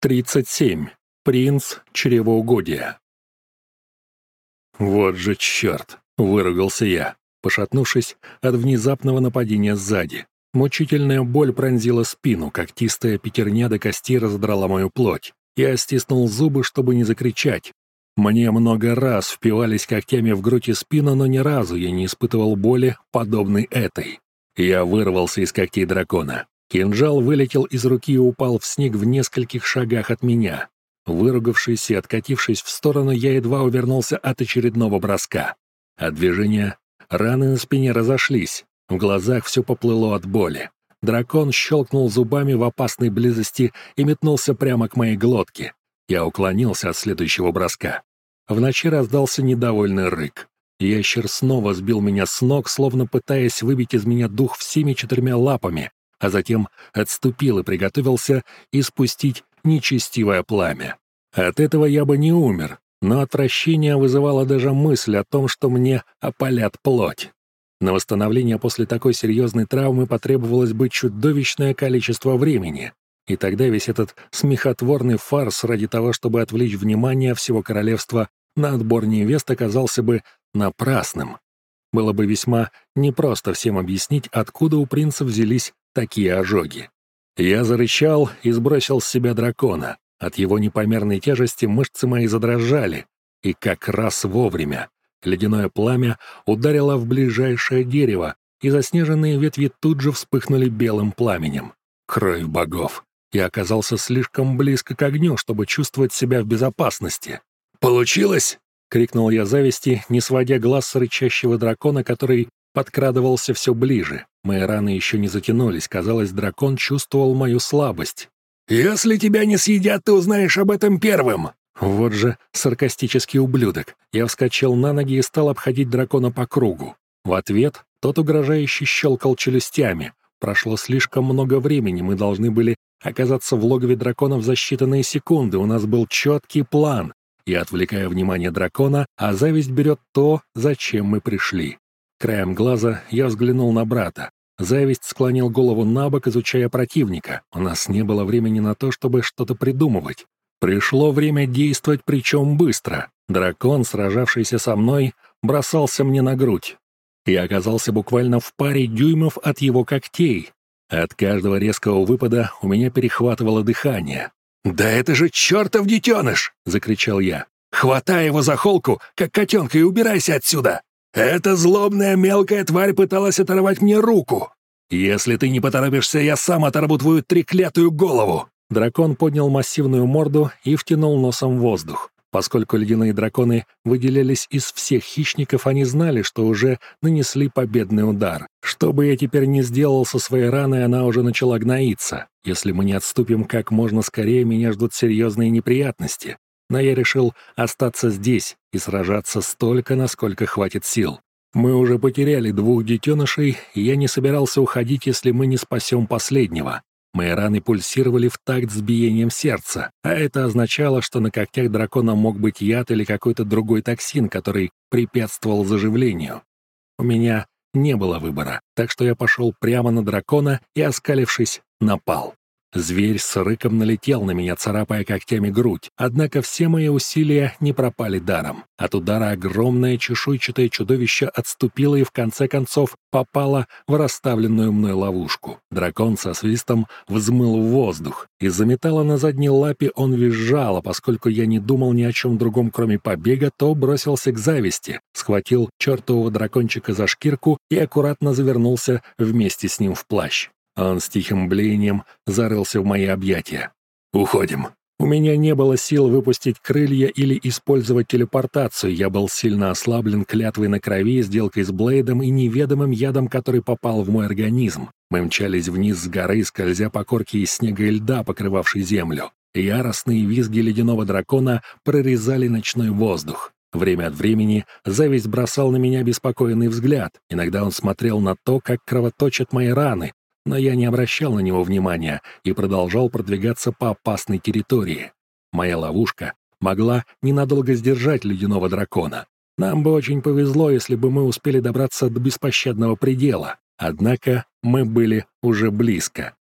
37. Принц чревоугодия. «Вот же черт!» — выругался я, пошатнувшись от внезапного нападения сзади. Мучительная боль пронзила спину, когтистая пятерня до кости раздрала мою плоть. Я стиснул зубы, чтобы не закричать. Мне много раз впивались когтями в грудь и спину, но ни разу я не испытывал боли, подобной этой. Я вырвался из когтей дракона. Кинжал вылетел из руки и упал в снег в нескольких шагах от меня. Выругавшись и откатившись в сторону, я едва увернулся от очередного броска. От движения раны на спине разошлись, в глазах все поплыло от боли. Дракон щелкнул зубами в опасной близости и метнулся прямо к моей глотке. Я уклонился от следующего броска. В ночи раздался недовольный рык. Ящер снова сбил меня с ног, словно пытаясь выбить из меня дух всеми четырьмя лапами, а затем отступил и приготовился испустить нечестивое пламя. От этого я бы не умер, но отвращение вызывало даже мысль о том, что мне опалят плоть. На восстановление после такой серьезной травмы потребовалось бы чудовищное количество времени, и тогда весь этот смехотворный фарс ради того, чтобы отвлечь внимание всего королевства на отбор невест оказался бы напрасным. Было бы весьма непросто всем объяснить, откуда у принца взялись такие ожоги. Я зарычал и сбросил с себя дракона. От его непомерной тяжести мышцы мои задрожали, и как раз вовремя. Ледяное пламя ударило в ближайшее дерево, и заснеженные ветви тут же вспыхнули белым пламенем. Кровь богов. Я оказался слишком близко к огню, чтобы чувствовать себя в безопасности. «Получилось!» — крикнул я зависти, не сводя глаз с рычащего дракона, который подкрадывался все ближе. Мои раны еще не затянулись, казалось, дракон чувствовал мою слабость. «Если тебя не съедят, ты узнаешь об этом первым!» Вот же саркастический ублюдок. Я вскочил на ноги и стал обходить дракона по кругу. В ответ тот угрожающе щелкал челюстями. Прошло слишком много времени, мы должны были оказаться в логове дракона за считанные секунды. У нас был четкий план. Я отвлекаю внимание дракона, а зависть берет то, зачем мы пришли. Краем глаза я взглянул на брата. Зависть склонил голову на бок, изучая противника. У нас не было времени на то, чтобы что-то придумывать. Пришло время действовать, причем быстро. Дракон, сражавшийся со мной, бросался мне на грудь. Я оказался буквально в паре дюймов от его когтей. От каждого резкого выпада у меня перехватывало дыхание. «Да это же чертов детеныш!» — закричал я. «Хватай его за холку, как котенка, и убирайся отсюда!» Эта злобная мелкая тварь пыталась оторвать мне руку. Если ты не поторопишься, я сам оторву твою треклятую голову!» Дракон поднял массивную морду и втянул носом воздух. Поскольку ледяные драконы выделялись из всех хищников, они знали, что уже нанесли победный удар. Что бы я теперь ни сделал со своей раной, она уже начала гноиться. Если мы не отступим как можно скорее, меня ждут серьезные неприятности но я решил остаться здесь и сражаться столько, насколько хватит сил. Мы уже потеряли двух детенышей, и я не собирался уходить, если мы не спасем последнего. Мои раны пульсировали в такт с биением сердца, а это означало, что на когтях дракона мог быть яд или какой-то другой токсин, который препятствовал заживлению. У меня не было выбора, так что я пошел прямо на дракона и, оскалившись, напал. Зверь с рыком налетел на меня, царапая когтями грудь. Однако все мои усилия не пропали даром. От удара огромное чешуйчатое чудовище отступило и в конце концов попало в расставленную мной ловушку. Дракон со свистом взмыл в воздух. Из-за металла на задней лапе он визжал, а поскольку я не думал ни о чем другом, кроме побега, то бросился к зависти, схватил чертового дракончика за шкирку и аккуратно завернулся вместе с ним в плащ. Он с тихим блеянием зарылся в мои объятия. «Уходим». У меня не было сил выпустить крылья или использовать телепортацию, я был сильно ослаблен клятвой на крови, сделкой с Блейдом и неведомым ядом, который попал в мой организм. Мы мчались вниз с горы, скользя по корке из снега и льда, покрывавшей землю. Яростные визги ледяного дракона прорезали ночной воздух. Время от времени зависть бросал на меня беспокойный взгляд. Иногда он смотрел на то, как кровоточат мои раны, но я не обращал на него внимания и продолжал продвигаться по опасной территории. Моя ловушка могла ненадолго сдержать ледяного дракона. Нам бы очень повезло, если бы мы успели добраться до беспощадного предела. Однако мы были уже близко.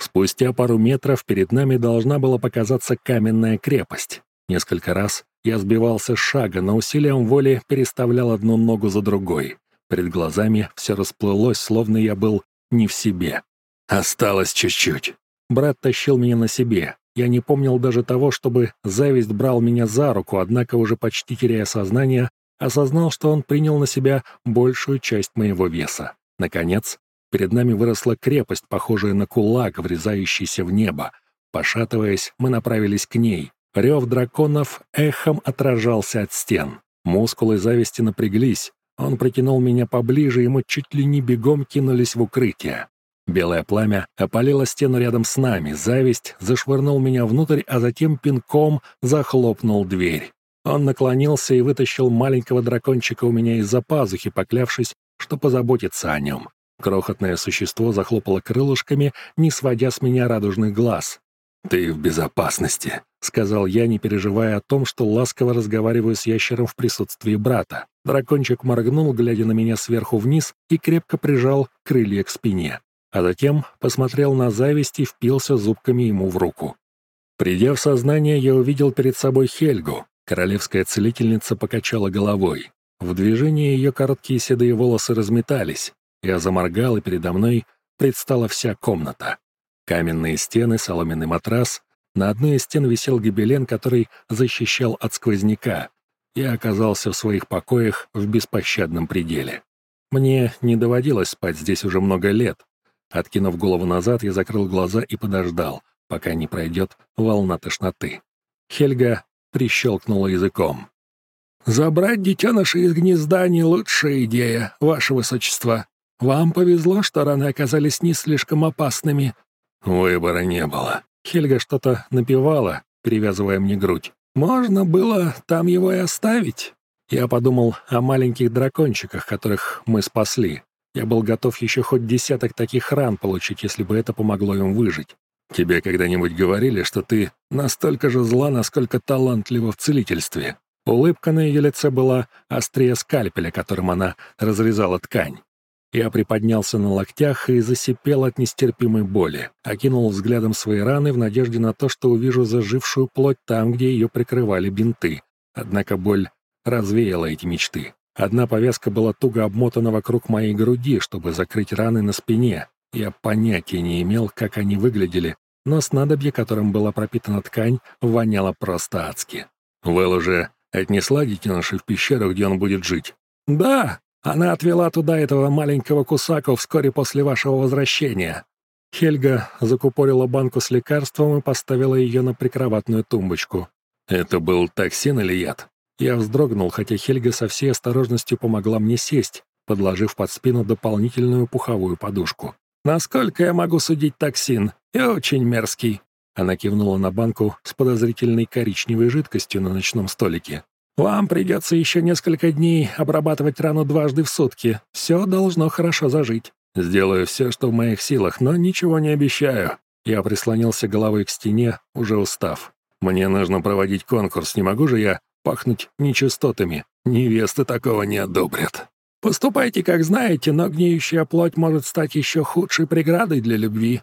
Спустя пару метров перед нами должна была показаться каменная крепость. Несколько раз я сбивался с шага, но усилием воли переставлял одну ногу за другой. Перед глазами все расплылось, словно я был не в себе. Осталось чуть-чуть. Брат тащил меня на себе. Я не помнил даже того, чтобы зависть брал меня за руку, однако уже почти теряя сознание, осознал, что он принял на себя большую часть моего веса. Наконец, перед нами выросла крепость, похожая на кулак, врезающийся в небо. Пошатываясь, мы направились к ней. Рев драконов эхом отражался от стен. Мускулы зависти напряглись. Он притянул меня поближе, и мы чуть ли не бегом кинулись в укрытие. Белое пламя опалило стену рядом с нами, зависть зашвырнул меня внутрь, а затем пинком захлопнул дверь. Он наклонился и вытащил маленького дракончика у меня из-за пазухи, поклявшись, что позаботится о нем. Крохотное существо захлопало крылышками, не сводя с меня радужных глаз. «Ты в безопасности», — сказал я, не переживая о том, что ласково разговариваю с ящером в присутствии брата. Дракончик моргнул, глядя на меня сверху вниз, и крепко прижал крылья к спине а затем посмотрел на зависть и впился зубками ему в руку. Придя в сознание, я увидел перед собой Хельгу. Королевская целительница покачала головой. В движении ее короткие седые волосы разметались. Я заморгал, и передо мной предстала вся комната. Каменные стены, соломенный матрас. На одной из стен висел гобелен, который защищал от сквозняка. Я оказался в своих покоях в беспощадном пределе. Мне не доводилось спать здесь уже много лет, Откинув голову назад, я закрыл глаза и подождал, пока не пройдет волна тошноты. Хельга прищелкнула языком. «Забрать детеныша из гнезда — не лучшая идея, ваше высочество. Вам повезло, что раны оказались не слишком опасными». Выбора не было. Хельга что-то напевала, перевязывая мне грудь. «Можно было там его и оставить». Я подумал о маленьких дракончиках, которых мы спасли. Я был готов еще хоть десяток таких ран получить, если бы это помогло им выжить. Тебе когда-нибудь говорили, что ты настолько же зла, насколько талантлива в целительстве?» Улыбка на ее лице была острее скальпеля, которым она разрезала ткань. Я приподнялся на локтях и засипел от нестерпимой боли, окинул взглядом свои раны в надежде на то, что увижу зажившую плоть там, где ее прикрывали бинты. Однако боль развеяла эти мечты. Одна повязка была туго обмотана вокруг моей груди, чтобы закрыть раны на спине. Я понятия не имел, как они выглядели, но снадобье, которым была пропитана ткань, воняло просто адски. «Вэл уже отнесла детеныша в пещеру, где он будет жить?» «Да, она отвела туда этого маленького кусаку вскоре после вашего возвращения». Хельга закупорила банку с лекарством и поставила ее на прикроватную тумбочку. «Это был токсин или яд?» Я вздрогнул, хотя Хельга со всей осторожностью помогла мне сесть, подложив под спину дополнительную пуховую подушку. «Насколько я могу судить токсин? И очень мерзкий». Она кивнула на банку с подозрительной коричневой жидкостью на ночном столике. «Вам придется еще несколько дней обрабатывать рану дважды в сутки. Все должно хорошо зажить. Сделаю все, что в моих силах, но ничего не обещаю». Я прислонился головой к стене, уже устав. «Мне нужно проводить конкурс, не могу же я пахнуть нечистотами. Невесты такого не одобрят. Поступайте, как знаете, но гниющая плоть может стать еще худшей преградой для любви.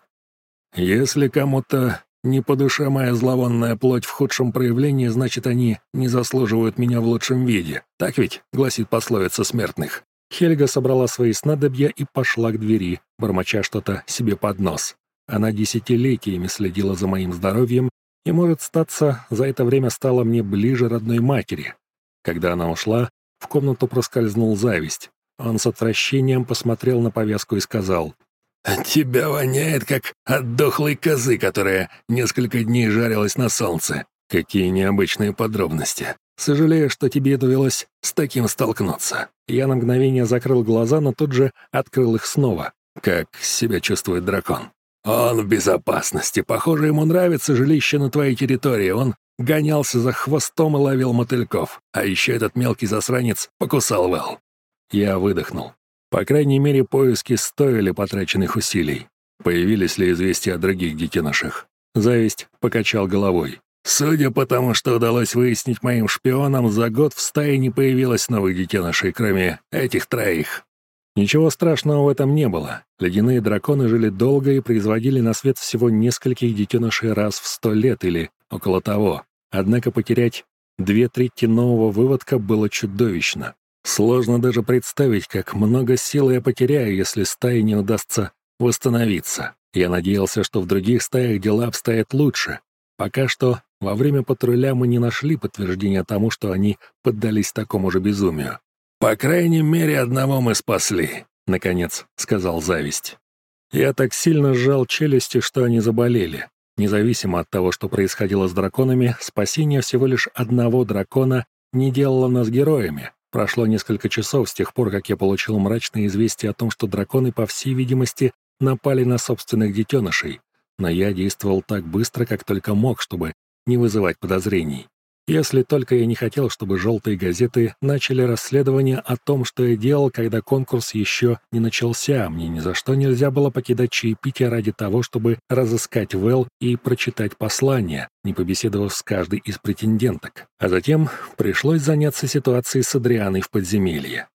Если кому-то не по душе моя зловонная плоть в худшем проявлении, значит, они не заслуживают меня в лучшем виде. Так ведь, гласит пословица смертных. Хельга собрала свои снадобья и пошла к двери, бормоча что-то себе под нос. Она десятилетиями следила за моим здоровьем и, может статься, за это время стала мне ближе родной матери. Когда она ушла, в комнату проскользнул зависть. Он с отвращением посмотрел на повязку и сказал, «От тебя воняет, как от дохлой козы, которая несколько дней жарилась на солнце. Какие необычные подробности. Сожалею, что тебе довелось с таким столкнуться». Я на мгновение закрыл глаза, но тут же открыл их снова. Как себя чувствует дракон? «Он в безопасности. Похоже, ему нравится жилище на твоей территории. Он гонялся за хвостом и ловил мотыльков. А еще этот мелкий засранец покусал Вэл». Я выдохнул. По крайней мере, поиски стоили потраченных усилий. Появились ли известия о других детенышах? Зависть покачал головой. Судя по тому, что удалось выяснить моим шпионам, за год в стае не появилось новых детенышей, кроме этих троих. Ничего страшного в этом не было. Ледяные драконы жили долго и производили на свет всего нескольких детенышей раз в сто лет или около того. Однако потерять две трети нового выводка было чудовищно. Сложно даже представить, как много сил я потеряю, если стае не удастся восстановиться. Я надеялся, что в других стаях дела обстоят лучше. Пока что во время патруля мы не нашли подтверждения тому, что они поддались такому же безумию. «По крайней мере, одного мы спасли», — наконец сказал Зависть. Я так сильно сжал челюсти, что они заболели. Независимо от того, что происходило с драконами, спасение всего лишь одного дракона не делало нас героями. Прошло несколько часов с тех пор, как я получил мрачное известие о том, что драконы, по всей видимости, напали на собственных детенышей. Но я действовал так быстро, как только мог, чтобы не вызывать подозрений. Если только я не хотел, чтобы желтые газеты начали расследование о том, что я делал, когда конкурс еще не начался, мне ни за что нельзя было покидать чаепитие ради того, чтобы разыскать Вэл и прочитать послание, не побеседовав с каждой из претенденток. А затем пришлось заняться ситуацией с Адрианой в подземелье.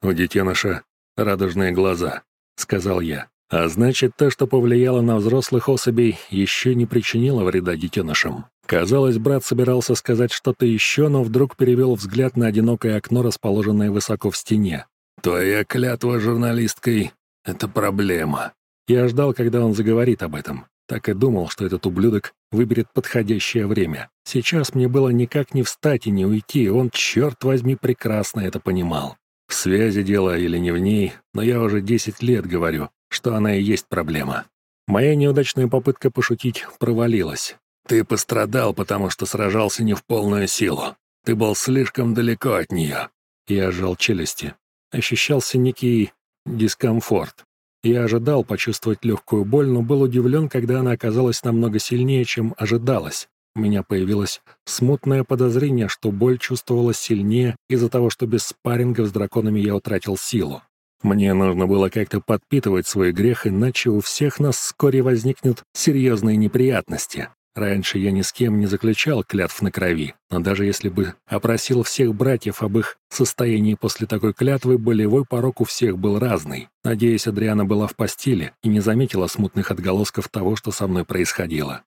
«У детеныша радужные глаза», — сказал я. А значит, то, что повлияло на взрослых особей, еще не причинило вреда детенышам. Казалось, брат собирался сказать что-то еще, но вдруг перевел взгляд на одинокое окно, расположенное высоко в стене. «Твоя клятва журналисткой — это проблема». Я ждал, когда он заговорит об этом. Так и думал, что этот ублюдок выберет подходящее время. Сейчас мне было никак не встать и не уйти, он, черт возьми, прекрасно это понимал. В связи дело или не в ней, но я уже десять лет говорю, что она и есть проблема. Моя неудачная попытка пошутить провалилась. Ты пострадал, потому что сражался не в полную силу. Ты был слишком далеко от нее. Я сжал челюсти. Ощущался некий дискомфорт. Я ожидал почувствовать легкую боль, но был удивлен, когда она оказалась намного сильнее, чем ожидалось. У меня появилось смутное подозрение, что боль чувствовалась сильнее из-за того, что без спаррингов с драконами я утратил силу. Мне нужно было как-то подпитывать свой грех, иначе у всех нас вскоре возникнут серьезные неприятности. Раньше я ни с кем не заключал клятв на крови, но даже если бы опросил всех братьев об их состоянии после такой клятвы, болевой порог у всех был разный. Надеюсь, Адриана была в постели и не заметила смутных отголосков того, что со мной происходило.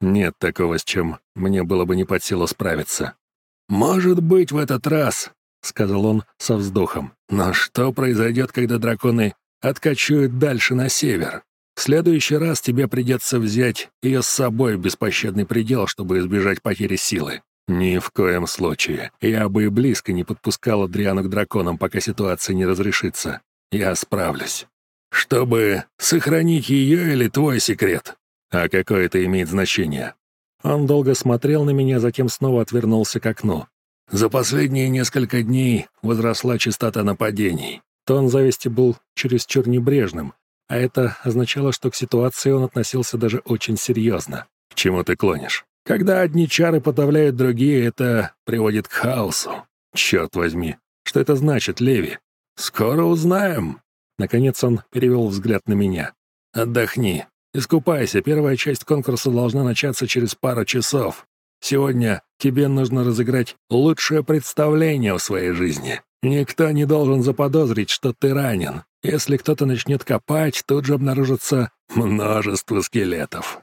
Нет такого, с чем мне было бы не под силу справиться. «Может быть, в этот раз — сказал он со вздохом. «Но что произойдет, когда драконы откачуют дальше на север? В следующий раз тебе придется взять ее с собой в беспощадный предел, чтобы избежать потери силы. Ни в коем случае. Я бы и близко не подпускал Адриану к драконам, пока ситуация не разрешится. Я справлюсь. Чтобы сохранить ее или твой секрет? А какое это имеет значение?» Он долго смотрел на меня, затем снова отвернулся к окну. За последние несколько дней возросла частота нападений. Тон зависти был чересчур небрежным, а это означало, что к ситуации он относился даже очень серьезно. К чему ты клонишь? Когда одни чары подавляют другие, это приводит к хаосу. Черт возьми, что это значит, Леви? Скоро узнаем. Наконец он перевел взгляд на меня. Отдохни. Искупайся, первая часть конкурса должна начаться через пару часов. Сегодня тебе нужно разыграть лучшее представление в своей жизни. Никто не должен заподозрить, что ты ранен. Если кто-то начнет копать, тут же обнаружится множество скелетов.